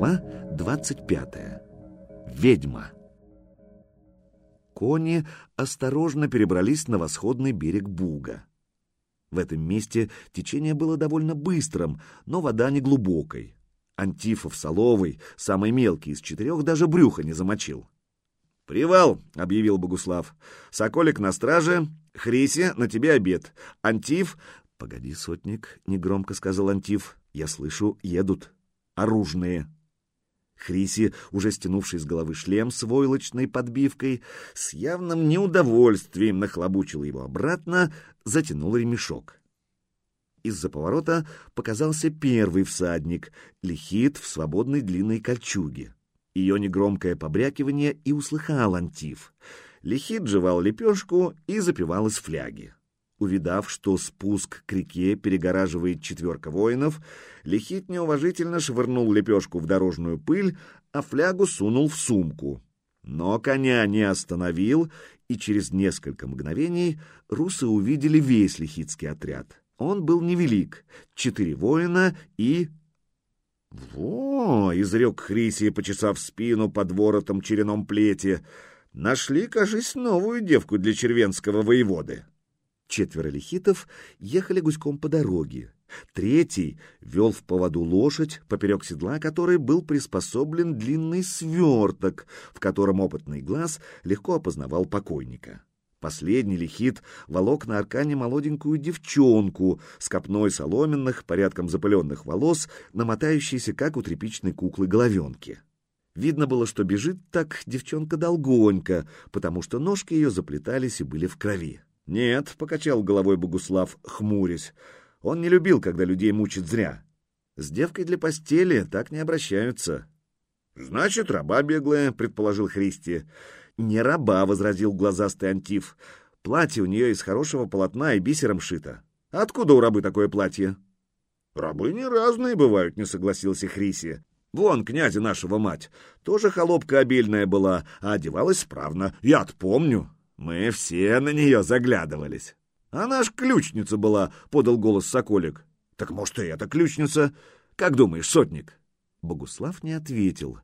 Глава 25. Ведьма. Кони осторожно перебрались на восходный берег Буга. В этом месте течение было довольно быстрым, но вода не глубокой. Антифов Соловый, самый мелкий из четырех, даже брюха не замочил. «Привал!» — объявил Богуслав. «Соколик на страже, Хриси, на тебе обед. Антиф...» «Погоди, сотник», — негромко сказал Антиф. «Я слышу, едут. Оружные». Хриси, уже стянувший с головы шлем с войлочной подбивкой, с явным неудовольствием нахлобучил его обратно, затянул ремешок. Из-за поворота показался первый всадник, лихит в свободной длинной кольчуге. Ее негромкое побрякивание и услыхал Антиф. Лихит жевал лепешку и запивал из фляги. Увидав, что спуск к реке перегораживает четверка воинов, Лихит неуважительно швырнул лепешку в дорожную пыль, а флягу сунул в сумку. Но коня не остановил, и через несколько мгновений русы увидели весь лихитский отряд. Он был невелик — четыре воина и... «Во!» — изрек Хрисий, почесав спину под воротом череном плети. «Нашли, кажись, новую девку для червенского воеводы». Четверо лихитов ехали гуськом по дороге. Третий вел в поводу лошадь, поперек седла которой был приспособлен длинный сверток, в котором опытный глаз легко опознавал покойника. Последний лихит волок на аркане молоденькую девчонку с копной соломенных, порядком запыленных волос, намотающейся, как у тряпичной куклы, головенки. Видно было, что бежит так девчонка долгонько, потому что ножки ее заплетались и были в крови. «Нет», — покачал головой Богуслав, хмурясь, — «он не любил, когда людей мучат зря. С девкой для постели так не обращаются». «Значит, раба беглая», — предположил Христи. «Не раба», — возразил глазастый Антиф. «Платье у нее из хорошего полотна и бисером шито. Откуда у рабы такое платье?» «Рабы не разные бывают», — не согласился Хриси. «Вон, князя нашего мать, тоже холопка обильная была, а одевалась справно. Я-то помню». Мы все на нее заглядывались. Она ж ключница была, — подал голос Соколик. Так может, и эта ключница? Как думаешь, сотник? Богуслав не ответил.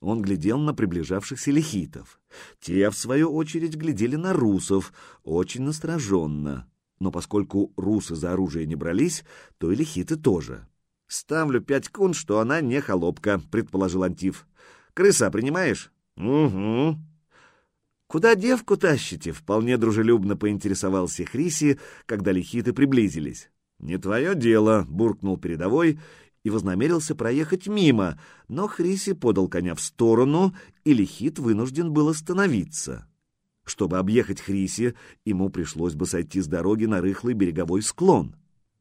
Он глядел на приближавшихся лихитов. Те, в свою очередь, глядели на русов, очень настороженно. Но поскольку русы за оружие не брались, то и лихиты тоже. «Ставлю пять кун, что она не холопка», — предположил Антиф. «Крыса принимаешь?» «Угу», «Куда девку тащите?» — вполне дружелюбно поинтересовался Хриси, когда лихиты приблизились. «Не твое дело», — буркнул передовой и вознамерился проехать мимо, но Хриси подал коня в сторону, и лихит вынужден был остановиться. Чтобы объехать Хриси, ему пришлось бы сойти с дороги на рыхлый береговой склон.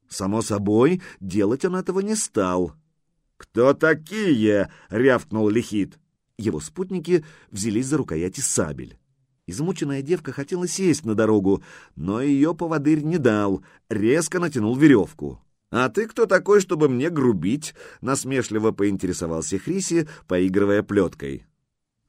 Само собой, делать он этого не стал. «Кто такие?» — рявкнул лихит. Его спутники взялись за рукояти сабель. Измученная девка хотела сесть на дорогу, но ее поводырь не дал, резко натянул веревку. «А ты кто такой, чтобы мне грубить?» — насмешливо поинтересовался Хриси, поигрывая плеткой.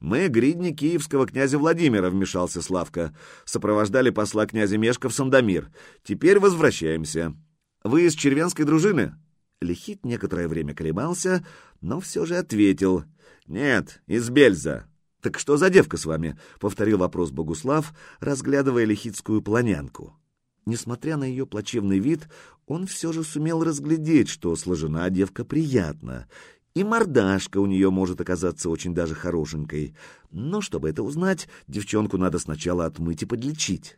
«Мы гридни киевского князя Владимира», — вмешался Славка. «Сопровождали посла князя Мешка в Сандомир. Теперь возвращаемся. Вы из червенской дружины?» Лихит некоторое время колебался, но все же ответил. «Нет, из Бельза. «Так что за девка с вами?» — повторил вопрос Богуслав, разглядывая лихитскую планянку. Несмотря на ее плачевный вид, он все же сумел разглядеть, что сложена девка приятно, и мордашка у нее может оказаться очень даже хорошенькой. Но чтобы это узнать, девчонку надо сначала отмыть и подлечить.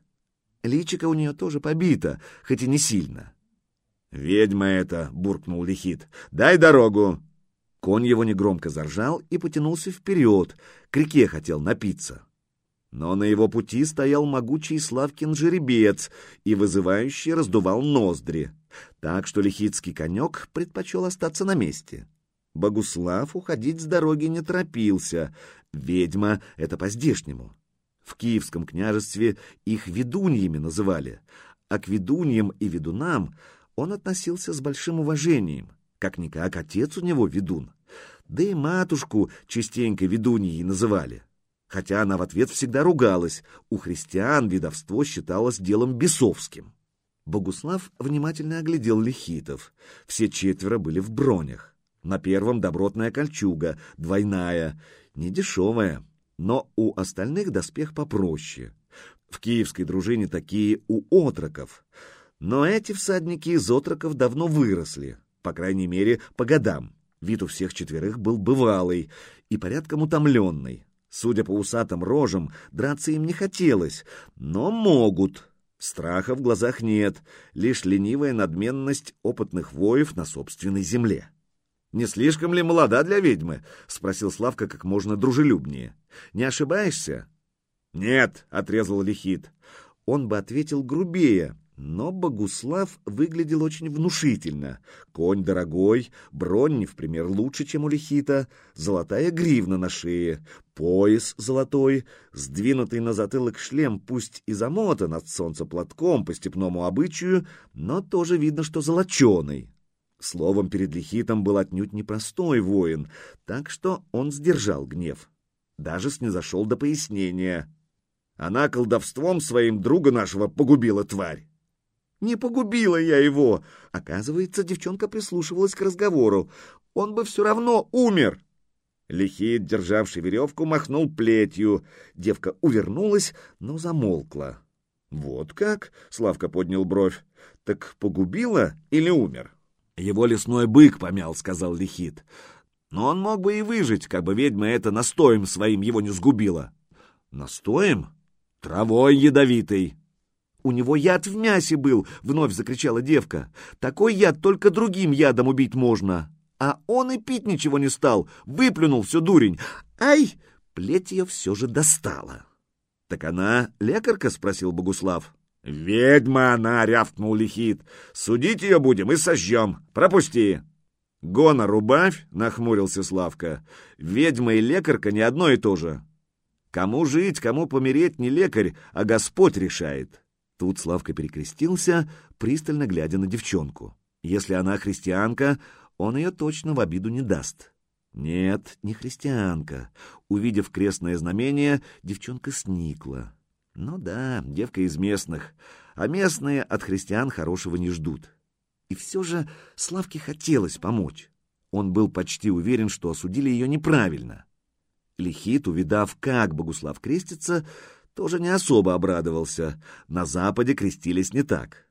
Личико у нее тоже побито, хоть и не сильно. «Ведьма это!» — буркнул Лихит. «Дай дорогу!» Конь его негромко заржал и потянулся вперед, к реке хотел напиться. Но на его пути стоял могучий Славкин жеребец и вызывающий раздувал ноздри, так что лихицкий конек предпочел остаться на месте. Богуслав уходить с дороги не торопился, ведьма — это по-здешнему. В Киевском княжестве их ведуньями называли, а к ведуньям и ведунам он относился с большим уважением — как-никак отец у него ведун. Да и матушку частенько ведуньей называли. Хотя она в ответ всегда ругалась. У христиан ведовство считалось делом бесовским. Богуслав внимательно оглядел лихитов. Все четверо были в бронях. На первом добротная кольчуга, двойная, недешевая, но у остальных доспех попроще. В киевской дружине такие у отроков. Но эти всадники из отроков давно выросли, по крайней мере, по годам. Вид у всех четверых был бывалый и порядком утомленный. Судя по усатым рожам, драться им не хотелось, но могут. Страха в глазах нет, лишь ленивая надменность опытных воев на собственной земле. «Не слишком ли молода для ведьмы?» — спросил Славка как можно дружелюбнее. «Не ошибаешься?» «Нет», — отрезал Лихит. Он бы ответил грубее, но Богуслав выглядел очень внушительно. Конь дорогой, бронь не в пример лучше, чем у Лихита, золотая гривна на шее, пояс золотой, сдвинутый на затылок шлем, пусть и замотан от солнца платком по степному обычаю, но тоже видно, что золоченый. Словом, перед Лихитом был отнюдь непростой воин, так что он сдержал гнев. Даже снизошел до пояснения. Она колдовством своим друга нашего погубила тварь. Не погубила я его. Оказывается, девчонка прислушивалась к разговору. Он бы все равно умер. Лихит, державший веревку, махнул плетью. Девка увернулась, но замолкла. «Вот как?» — Славка поднял бровь. «Так погубила или умер?» «Его лесной бык помял», — сказал Лихит. «Но он мог бы и выжить, как бы ведьма это настоем своим его не сгубила». «Настоем? Травой ядовитой». «У него яд в мясе был!» — вновь закричала девка. «Такой яд только другим ядом убить можно!» А он и пить ничего не стал, выплюнул всю дурень. «Ай!» — плеть ее все же достала. «Так она лекарка?» — спросил Богуслав. «Ведьма она!» — рявкнул Лихит. «Судить ее будем и сожжем. Пропусти!» «Гонор убавь!» — нахмурился Славка. «Ведьма и лекарка не одно и то же. Кому жить, кому помереть не лекарь, а Господь решает». Тут Славка перекрестился, пристально глядя на девчонку. Если она христианка, он ее точно в обиду не даст. Нет, не христианка. Увидев крестное знамение, девчонка сникла. Ну да, девка из местных, а местные от христиан хорошего не ждут. И все же Славке хотелось помочь. Он был почти уверен, что осудили ее неправильно. Лихит, увидав, как Богуслав крестится, тоже не особо обрадовался. На Западе крестились не так.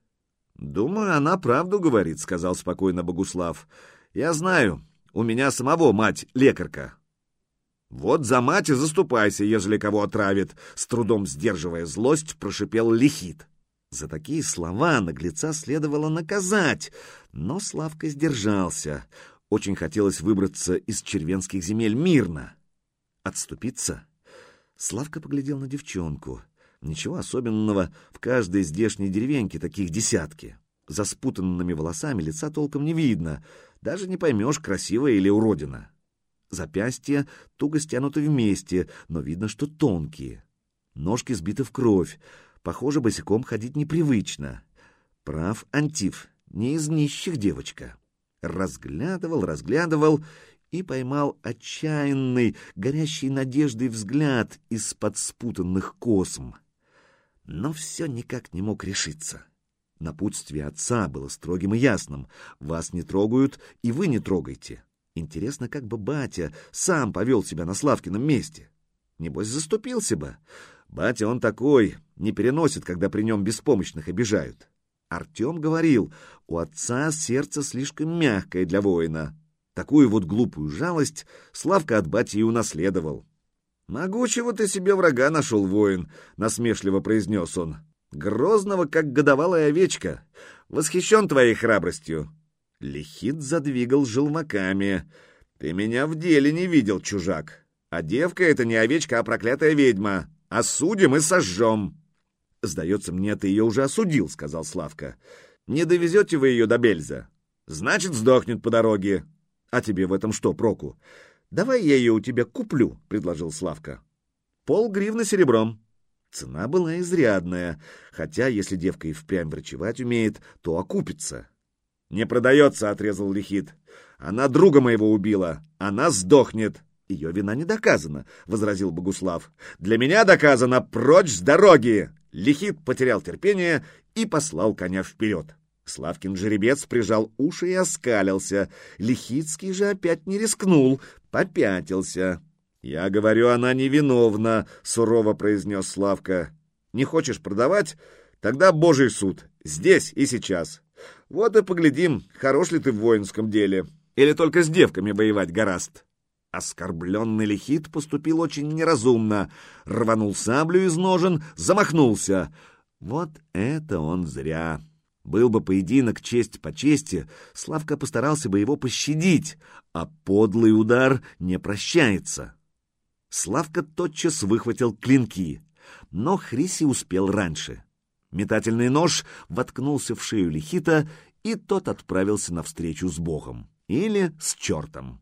«Думаю, она правду говорит», — сказал спокойно Богуслав. «Я знаю, у меня самого мать лекарка». «Вот за мать и заступайся, ежели кого отравит», — с трудом сдерживая злость, прошипел Лихит. За такие слова наглеца следовало наказать, но Славка сдержался. Очень хотелось выбраться из червенских земель мирно. Отступиться? Славка поглядел на девчонку. Ничего особенного, в каждой здешней деревеньке таких десятки. За спутанными волосами лица толком не видно, даже не поймешь, красивая или уродина. Запястья туго стянуты вместе, но видно, что тонкие. Ножки сбиты в кровь, похоже, босиком ходить непривычно. Прав Антиф, не из нищих девочка. Разглядывал, разглядывал и поймал отчаянный, горящий надеждой взгляд из-под спутанных косм. Но все никак не мог решиться. Напутствие отца было строгим и ясным. Вас не трогают, и вы не трогайте. Интересно, как бы батя сам повел себя на Славкином месте. Небось, заступился бы. Батя он такой, не переносит, когда при нем беспомощных обижают. Артем говорил, у отца сердце слишком мягкое для воина. Такую вот глупую жалость Славка от бати и унаследовал. «Могучего ты себе врага нашел, воин», — насмешливо произнес он. «Грозного, как годовалая овечка. Восхищен твоей храбростью». Лихит задвигал желмаками. «Ты меня в деле не видел, чужак. А девка — это не овечка, а проклятая ведьма. Осудим и сожжем». «Сдается мне, ты ее уже осудил», — сказал Славка. «Не довезете вы ее до Бельза?» «Значит, сдохнет по дороге. А тебе в этом что проку? Давай я ее у тебя куплю, предложил Славка. Пол гривны серебром. Цена была изрядная, хотя если девка и впрямь врачевать умеет, то окупится. «Не продается», — отрезал Лихит. «Она друга моего убила. Она сдохнет». «Ее вина не доказана», — возразил Богуслав. «Для меня доказано. Прочь с дороги!» Лихит потерял терпение и послал коня вперед. Славкин жеребец прижал уши и оскалился. Лихицкий же опять не рискнул, попятился. «Я говорю, она невиновна», — сурово произнес Славка. «Не хочешь продавать? Тогда божий суд. Здесь и сейчас. Вот и поглядим, хорош ли ты в воинском деле. Или только с девками воевать гораст». Оскорбленный Лихит поступил очень неразумно. Рванул саблю из ножен, замахнулся. Вот это он зря. Был бы поединок честь по чести, Славка постарался бы его пощадить, а подлый удар не прощается. Славка тотчас выхватил клинки, но Хриси успел раньше. Метательный нож воткнулся в шею Лихита, и тот отправился навстречу с Богом. Или с чертом.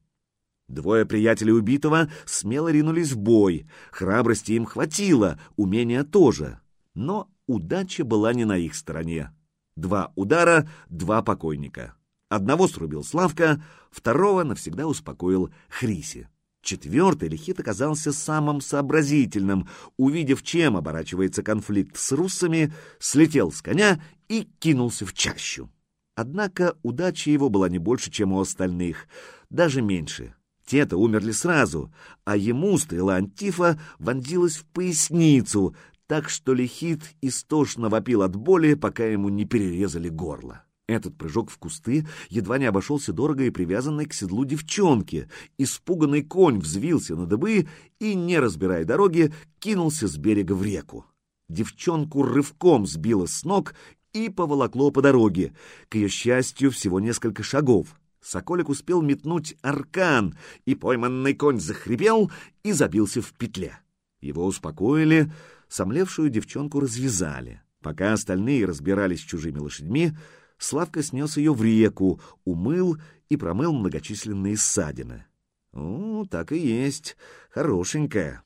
Двое приятелей убитого смело ринулись в бой. Храбрости им хватило, умения тоже. Но удача была не на их стороне. Два удара, два покойника. Одного срубил Славка, второго навсегда успокоил Хриси. Четвертый Лихит оказался самым сообразительным. Увидев, чем оборачивается конфликт с руссами, слетел с коня и кинулся в чащу. Однако удача его была не больше, чем у остальных, даже меньше. Те-то умерли сразу, а ему стрела Антифа вонзилась в поясницу, так что Лихит истошно вопил от боли, пока ему не перерезали горло. Этот прыжок в кусты едва не обошелся дорого и привязанной к седлу девчонке. Испуганный конь взвился на дыбы и, не разбирая дороги, кинулся с берега в реку. Девчонку рывком сбило с ног и поволокло по дороге. К ее счастью, всего несколько шагов. Соколик успел метнуть аркан, и пойманный конь захрипел и забился в петле. Его успокоили, сомлевшую девчонку развязали. Пока остальные разбирались с чужими лошадьми, Славка снес ее в реку, умыл и промыл многочисленные ссадины. О, так и есть, хорошенькая.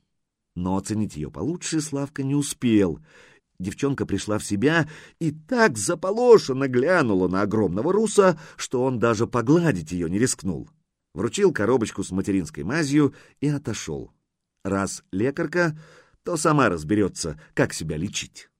Но оценить ее получше Славка не успел. Девчонка пришла в себя и так заполошенно глянула на огромного руса, что он даже погладить ее не рискнул. Вручил коробочку с материнской мазью и отошел. Раз лекарка, то сама разберется, как себя лечить.